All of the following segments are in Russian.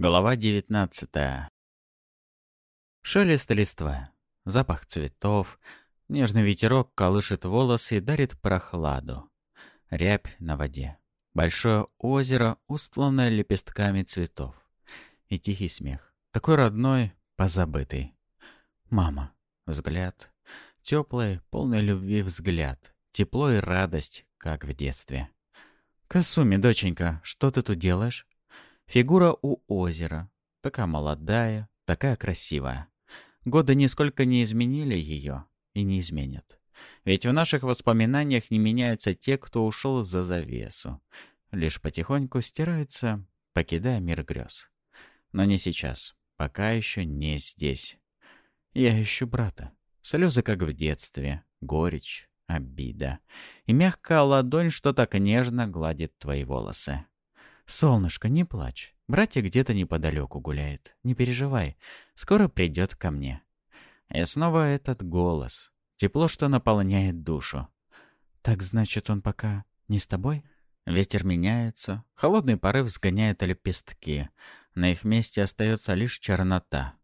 Глава 19 Шелест листва, запах цветов, нежный ветерок колышет волосы и дарит прохладу. Рябь на воде. Большое озеро, устланное лепестками цветов. И тихий смех. Такой родной, позабытый. Мама. Взгляд. Теплый, полный любви взгляд. Тепло и радость, как в детстве. «Касуми, доченька, что ты тут делаешь?» Фигура у озера. Такая молодая, такая красивая. Годы нисколько не изменили ее и не изменят. Ведь в наших воспоминаниях не меняются те, кто ушел за завесу. Лишь потихоньку стираются, покидая мир грез. Но не сейчас. Пока еще не здесь. Я ищу брата. Слезы, как в детстве. Горечь, обида. И мягкая ладонь, что так нежно гладит твои волосы. «Солнышко, не плачь. Братья где-то неподалеку гуляет. Не переживай. Скоро придет ко мне». И снова этот голос. Тепло, что наполняет душу. «Так значит, он пока не с тобой?» Ветер меняется, холодный порыв сгоняет лепестки. На их месте остается лишь чернота.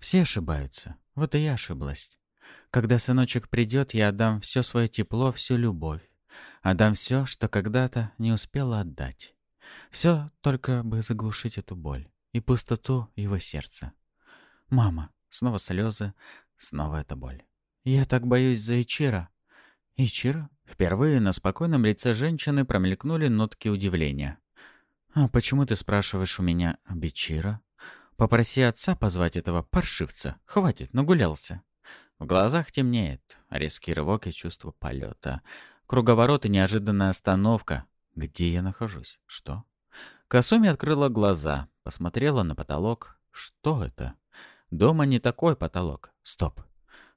Все ошибаются, вот и я ошиблась. Когда сыночек придет, я отдам все свое тепло, всю любовь. Отдам все, что когда-то не успела отдать. Все только бы заглушить эту боль и пустоту его сердца. «Мама!» Снова слезы, снова эта боль. «Я так боюсь за Ичира». «Ичира?» Впервые на спокойном лице женщины промелькнули нотки удивления. «А почему ты спрашиваешь у меня об Ичира? Попроси отца позвать этого паршивца. Хватит, нагулялся». В глазах темнеет, резкий рывок и чувство полета. Круговорот и неожиданная остановка. Где я нахожусь? Что? Касуми открыла глаза, посмотрела на потолок. Что это? Дома не такой потолок. Стоп.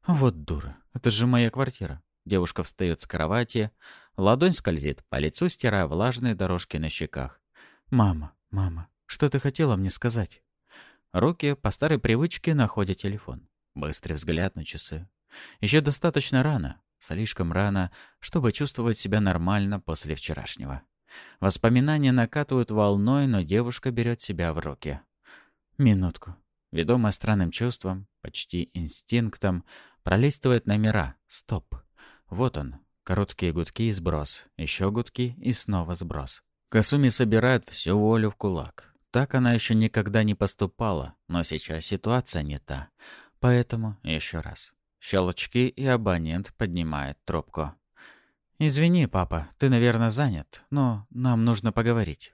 Вот дура. Это же моя квартира. Девушка встает с кровати. Ладонь скользит по лицу, стирая влажные дорожки на щеках. «Мама, мама, что ты хотела мне сказать?» Руки по старой привычке находят телефон. Быстрый взгляд на часы. Еще достаточно рано. Слишком рано, чтобы чувствовать себя нормально после вчерашнего. Воспоминания накатывают волной, но девушка берет себя в руки. Минутку. Ведомая странным чувством, почти инстинктом, пролистывает номера. Стоп. Вот он. Короткие гудки и сброс. Еще гудки и снова сброс. Касуми собирает всю волю в кулак. Так она еще никогда не поступала, но сейчас ситуация не та. Поэтому еще раз. Щелчки, и абонент поднимает трубку. «Извини, папа, ты, наверное, занят, но нам нужно поговорить».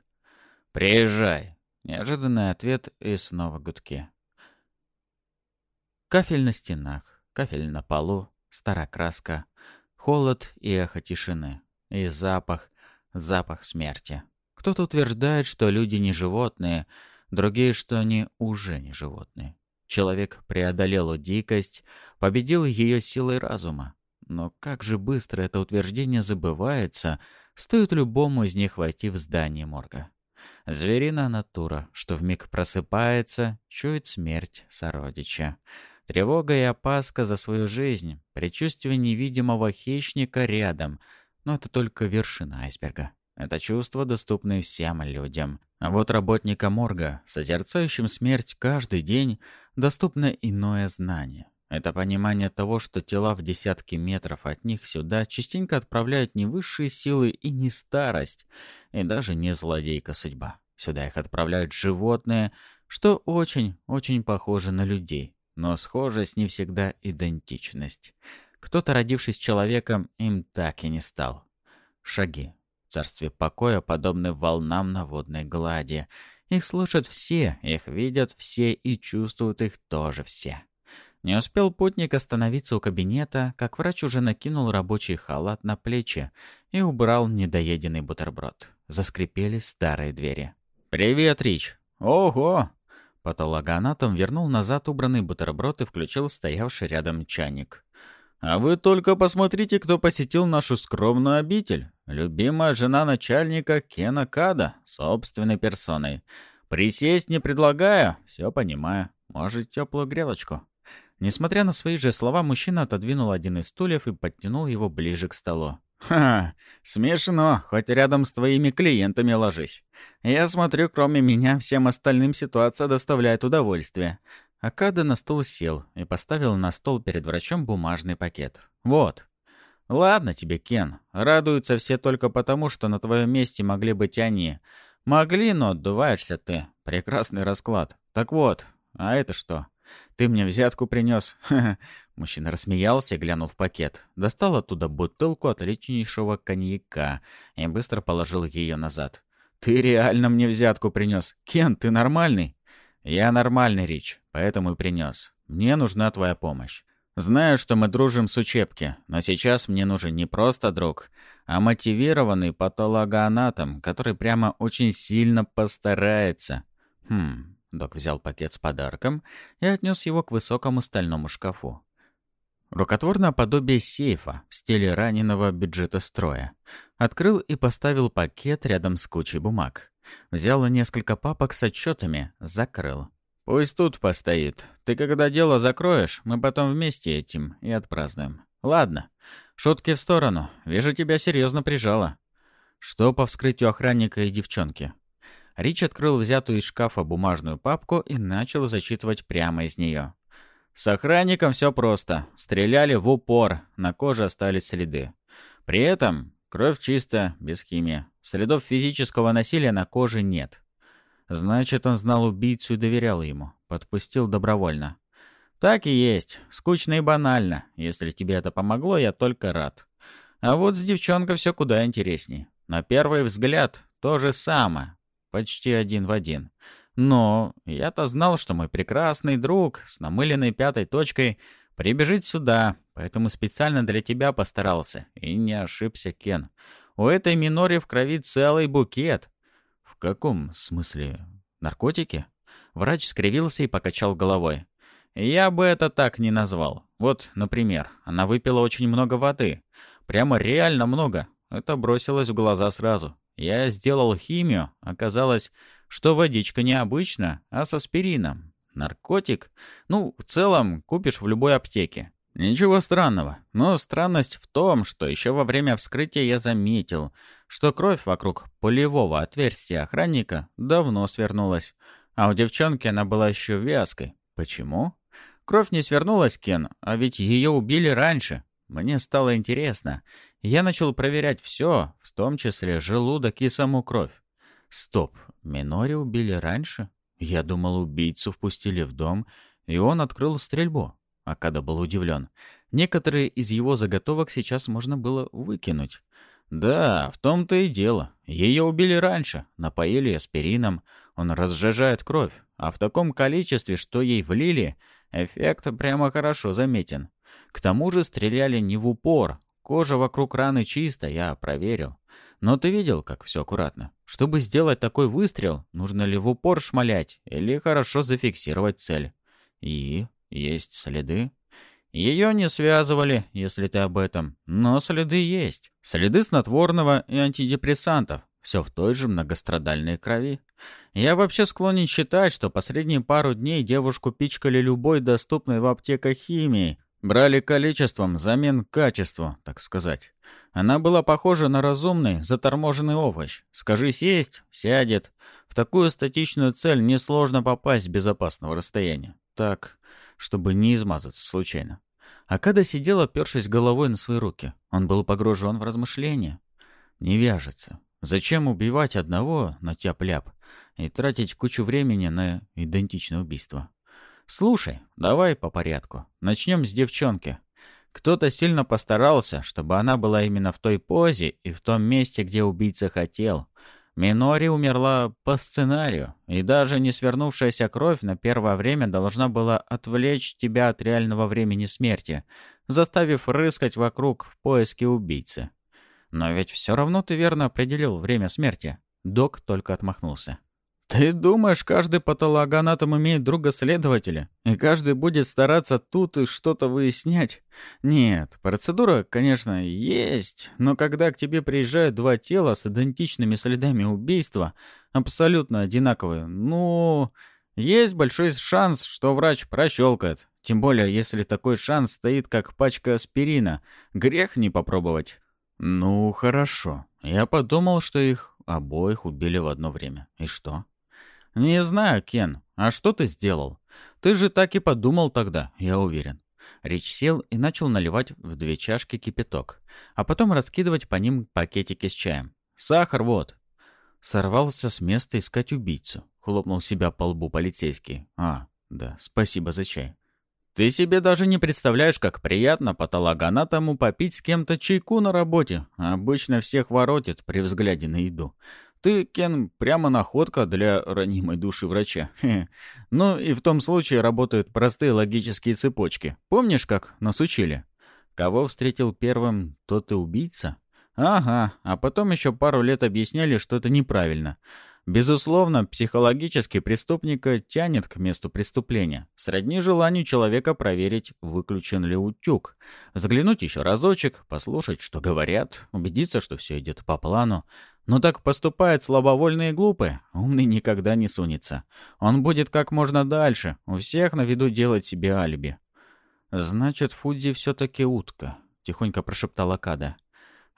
«Приезжай». Неожиданный ответ и снова гудки. Кафель на стенах, кафель на полу, старая краска, холод и эхо тишины. И запах, запах смерти. Кто-то утверждает, что люди не животные, другие, что они уже не животные. Человек преодолел дикость, победил ее силой разума. Но как же быстро это утверждение забывается, стоит любому из них войти в здание морга. Звериная натура, что вмиг просыпается, чует смерть сородича. Тревога и опаска за свою жизнь, предчувствие невидимого хищника рядом, но это только вершина айсберга. Это чувство доступно всем людям. А вот работника морга, созерцающим смерть каждый день, доступно иное знание. Это понимание того, что тела в десятки метров от них сюда частенько отправляют не высшие силы и не старость, и даже не злодейка судьба. Сюда их отправляют животные, что очень-очень похоже на людей, но схожесть не всегда идентичность. Кто-то, родившись человеком, им так и не стал. Шаги, царстве покоя подобны волнам на водной глади. Их слышат все, их видят все и чувствуют их тоже все. Не успел путник остановиться у кабинета, как врач уже накинул рабочий халат на плечи и убрал недоеденный бутерброд. Заскрипели старые двери. «Привет, Рич!» «Ого!» Патологоанатом вернул назад убранный бутерброд и включил стоявший рядом чайник. А вы только посмотрите, кто посетил нашу скромную обитель. Любимая жена начальника Кена Када, собственной персоной. Присесть не предлагаю, все понимаю. Может, теплую грелочку. Несмотря на свои же слова, мужчина отодвинул один из стульев и подтянул его ближе к столу. «Ха, смешно, хоть рядом с твоими клиентами ложись. Я смотрю, кроме меня, всем остальным ситуация доставляет удовольствие». Акада на стул сел и поставил на стол перед врачом бумажный пакет. «Вот». «Ладно тебе, Кен. Радуются все только потому, что на твоем месте могли быть они. Могли, но отдуваешься ты. Прекрасный расклад. Так вот, а это что? Ты мне взятку принес? Мужчина рассмеялся, глянул в пакет. Достал оттуда бутылку отличнейшего коньяка и быстро положил ее назад. «Ты реально мне взятку принес? Кен, ты нормальный?» «Я нормальный, Рич, поэтому и принес. Мне нужна твоя помощь. Знаю, что мы дружим с учебки, но сейчас мне нужен не просто друг, а мотивированный патологоанатом, который прямо очень сильно постарается. Хм, док взял пакет с подарком и отнес его к высокому стальному шкафу. Рукотворное подобие сейфа в стиле раненого бюджета строя. Открыл и поставил пакет рядом с кучей бумаг. Взял несколько папок с отчетами, закрыл. «Пусть тут постоит. Ты когда дело закроешь, мы потом вместе этим и отпразднуем. Ладно. Шутки в сторону. Вижу, тебя серьезно прижало». Что по вскрытию охранника и девчонки? Рич открыл взятую из шкафа бумажную папку и начал зачитывать прямо из нее. С охранником все просто. Стреляли в упор, на коже остались следы. При этом кровь чистая, без химии. Следов физического насилия на коже нет. Значит, он знал убийцу и доверял ему. Подпустил добровольно. Так и есть. Скучно и банально. Если тебе это помогло, я только рад. А вот с девчонкой все куда интересней. На первый взгляд то же самое. Почти один в один. Но я-то знал, что мой прекрасный друг с намыленной пятой точкой прибежит сюда, поэтому специально для тебя постарался. И не ошибся, Кен. У этой Минори в крови целый букет. В каком смысле? Наркотики? Врач скривился и покачал головой. Я бы это так не назвал. Вот, например, она выпила очень много воды. Прямо реально много. Это бросилось в глаза сразу. Я сделал химию. Оказалось, что водичка не обычная, а с аспирином. Наркотик? Ну, в целом, купишь в любой аптеке. Ничего странного. Но странность в том, что еще во время вскрытия я заметил, что кровь вокруг полевого отверстия охранника давно свернулась. А у девчонки она была еще вязкой. Почему? Кровь не свернулась, Кен, а ведь ее убили раньше. Мне стало интересно. Я начал проверять все, в том числе желудок и саму кровь. Стоп, Минори убили раньше? Я думал, убийцу впустили в дом, и он открыл стрельбу. Акада был удивлен. Некоторые из его заготовок сейчас можно было выкинуть. Да, в том-то и дело. Ее убили раньше, напоили аспирином. Он разжижает кровь, а в таком количестве, что ей влили, эффект прямо хорошо заметен. К тому же стреляли не в упор. Кожа вокруг раны чистая, я проверил. Но ты видел, как все аккуратно. Чтобы сделать такой выстрел, нужно ли в упор шмалять или хорошо зафиксировать цель. И есть следы. Ее не связывали, если ты об этом, но следы есть. Следы снотворного и антидепрессантов. Все в той же многострадальной крови. Я вообще склонен считать, что последние пару дней девушку пичкали любой доступной в аптеках химией, Брали количеством взамен качеству, так сказать. Она была похожа на разумный, заторможенный овощ. Скажи сесть — сядет. В такую статичную цель несложно попасть с безопасного расстояния. Так, чтобы не измазаться случайно. Акада сидел, опершись головой на свои руки. Он был погружен в размышления. Не вяжется. Зачем убивать одного на тяп-ляп и тратить кучу времени на идентичное убийство? «Слушай, давай по порядку. Начнем с девчонки. Кто-то сильно постарался, чтобы она была именно в той позе и в том месте, где убийца хотел. Минори умерла по сценарию, и даже не свернувшаяся кровь на первое время должна была отвлечь тебя от реального времени смерти, заставив рыскать вокруг в поиске убийцы. Но ведь все равно ты верно определил время смерти. Док только отмахнулся. «Ты думаешь, каждый патологоанатом имеет друга-следователя, и каждый будет стараться тут и что-то выяснять? Нет, процедура, конечно, есть, но когда к тебе приезжают два тела с идентичными следами убийства, абсолютно одинаковые, ну, есть большой шанс, что врач прощелкает. Тем более, если такой шанс стоит, как пачка аспирина. Грех не попробовать». «Ну, хорошо. Я подумал, что их обоих убили в одно время. И что?» «Не знаю, Кен. А что ты сделал? Ты же так и подумал тогда, я уверен». Рич сел и начал наливать в две чашки кипяток, а потом раскидывать по ним пакетики с чаем. «Сахар вот!» Сорвался с места искать убийцу. Хлопнул себя по лбу полицейский. «А, да, спасибо за чай». Ты себе даже не представляешь, как приятно патологоанатому попить с кем-то чайку на работе. Обычно всех воротит при взгляде на еду. Ты, Кен, прямо находка для ранимой души врача. Ну и в том случае работают простые логические цепочки. Помнишь, как нас учили? Кого встретил первым, тот и убийца? Ага, а потом еще пару лет объясняли, что это неправильно. Безусловно, психологически преступника тянет к месту преступления. Сродни желанию человека проверить, выключен ли утюг. Заглянуть еще разочек, послушать, что говорят, убедиться, что все идет по плану. Но так поступает слабовольный и глупый. Умный никогда не сунется. Он будет как можно дальше, у всех на виду делать себе алиби. «Значит, Фудзи все-таки утка», — тихонько прошептала Када.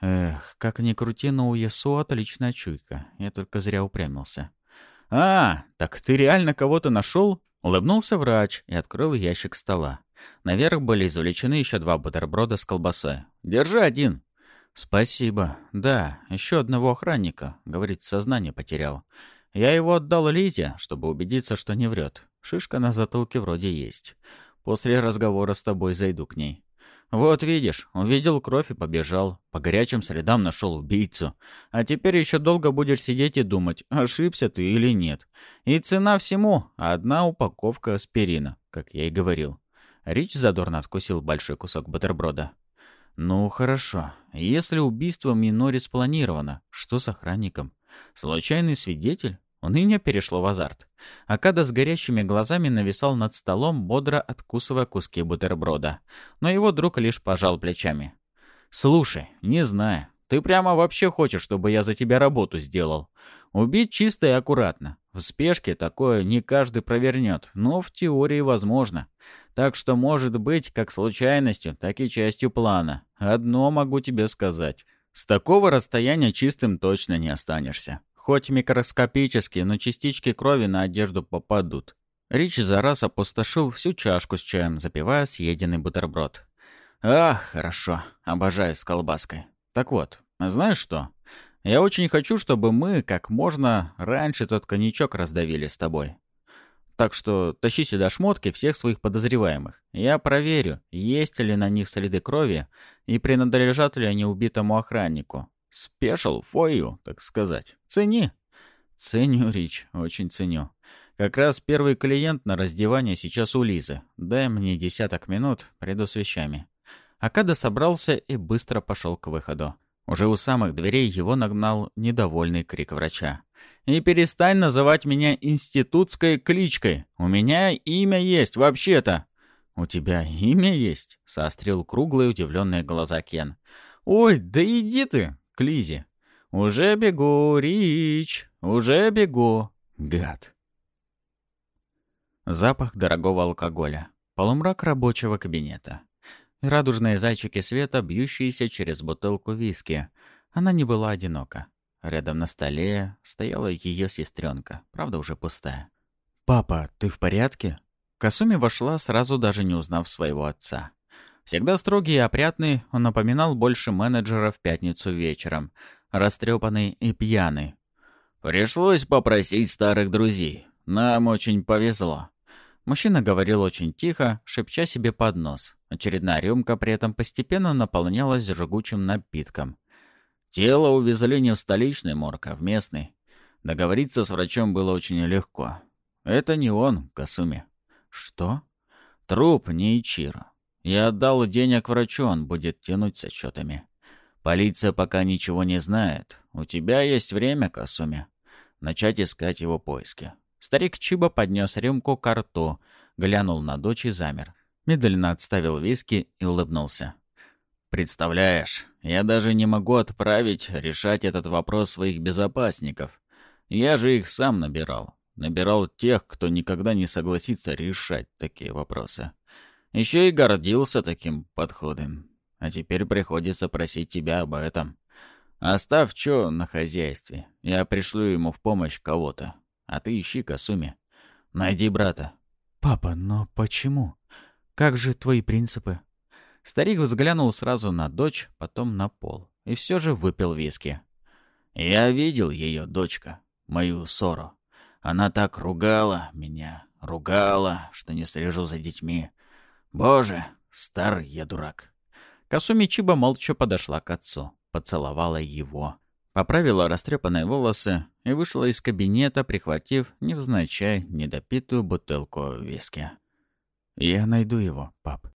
Эх, как ни крути, но у Ясу отличная чуйка. Я только зря упрямился. «А, так ты реально кого-то нашел?» Улыбнулся врач и открыл ящик стола. Наверх были извлечены еще два бутерброда с колбасой. «Держи один». «Спасибо. Да, еще одного охранника. Говорит, сознание потерял. Я его отдал Лизе, чтобы убедиться, что не врет. Шишка на затылке вроде есть. После разговора с тобой зайду к ней. «Вот видишь, увидел кровь и побежал. По горячим следам нашел убийцу. А теперь еще долго будешь сидеть и думать, ошибся ты или нет. И цена всему — одна упаковка аспирина, как я и говорил». Рич задорно откусил большой кусок бутерброда. «Ну, хорошо. Если убийство Минори спланировано, что с охранником? Случайный свидетель? Уныние перешло в азарт. Акада с горящими глазами нависал над столом, бодро откусывая куски бутерброда. Но его друг лишь пожал плечами. «Слушай, не знаю. Ты прямо вообще хочешь, чтобы я за тебя работу сделал? Убить чисто и аккуратно. В спешке такое не каждый провернет, но в теории возможно. Так что может быть как случайностью, так и частью плана. Одно могу тебе сказать. С такого расстояния чистым точно не останешься. Хоть микроскопически, но частички крови на одежду попадут. Рич за раз опустошил всю чашку с чаем, запивая съеденный бутерброд. «Ах, хорошо. Обожаю с колбаской. Так вот, знаешь что? Я очень хочу, чтобы мы как можно раньше тот коньячок раздавили с тобой. Так что тащи сюда шмотки всех своих подозреваемых. Я проверю, есть ли на них следы крови и принадлежат ли они убитому охраннику. Спешл фою, так сказать. Цени. Ценю, Рич, очень ценю. Как раз первый клиент на раздевание сейчас у Лизы. Дай мне десяток минут, приду с вещами. Акада собрался и быстро пошел к выходу. Уже у самых дверей его нагнал недовольный крик врача. «И перестань называть меня институтской кличкой. У меня имя есть, вообще-то». «У тебя имя есть?» — соострил круглые удивленные глаза Кен. «Ой, да иди ты!» к Лизе. «Уже бегу, Рич! Уже бегу!» Гад. Запах дорогого алкоголя. Полумрак рабочего кабинета. Радужные зайчики света, бьющиеся через бутылку виски. Она не была одинока. Рядом на столе стояла ее сестренка, правда уже пустая. «Папа, ты в порядке?» Касуми вошла, сразу даже не узнав своего отца. Всегда строгий и опрятный, он напоминал больше менеджера в пятницу вечером, растрепанный и пьяный. «Пришлось попросить старых друзей. Нам очень повезло». Мужчина говорил очень тихо, шепча себе под нос. Очередная рюмка при этом постепенно наполнялась жгучим напитком. Тело увезли не в столичный морг, а в местный. Договориться с врачом было очень легко. Это не он, Касуми. Что? Труп не Ичиро. Я отдал денег врачу, он будет тянуть с отчетами. Полиция пока ничего не знает. У тебя есть время, Касуми. Начать искать его поиски. Старик Чиба поднес рюмку к рту, глянул на дочь и замер. Медленно отставил виски и улыбнулся. «Представляешь, я даже не могу отправить решать этот вопрос своих безопасников. Я же их сам набирал. Набирал тех, кто никогда не согласится решать такие вопросы. Еще и гордился таким подходом. а теперь приходится просить тебя об этом. Оставь чё на хозяйстве. Я пришлю ему в помощь кого-то. А ты ищи Касуми. Найди брата». «Папа, но почему? Как же твои принципы?» Старик взглянул сразу на дочь, потом на пол. И все же выпил виски. «Я видел ее, дочка, мою ссору. Она так ругала меня, ругала, что не слежу за детьми. Боже, старый я дурак». Касуми Чиба молча подошла к отцу, поцеловала его, поправила растрепанные волосы и вышла из кабинета, прихватив невзначай недопитую бутылку виски. «Я найду его, пап»,